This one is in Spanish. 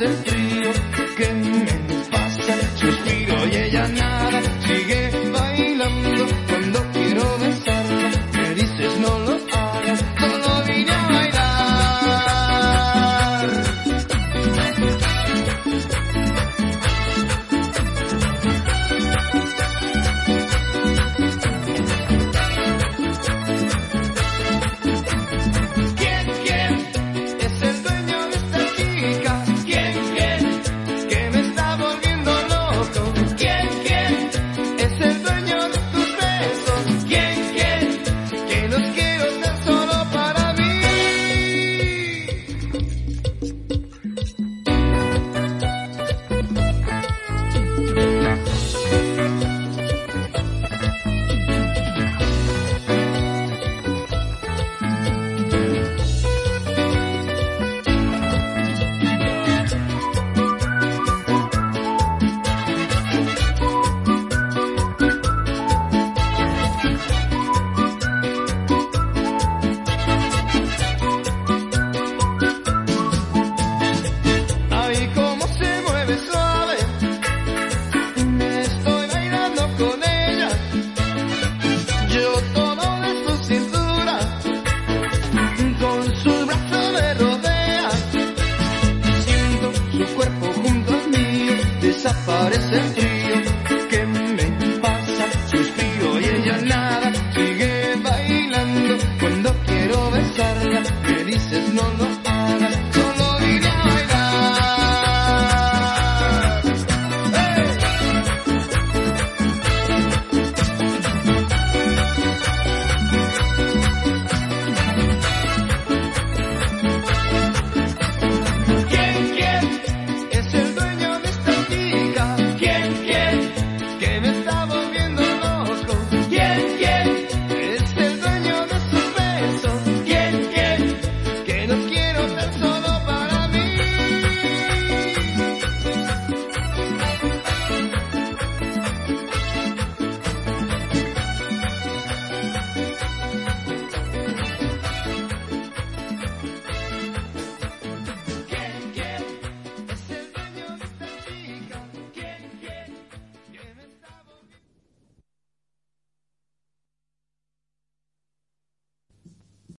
el frío que me Desaparece el frío que me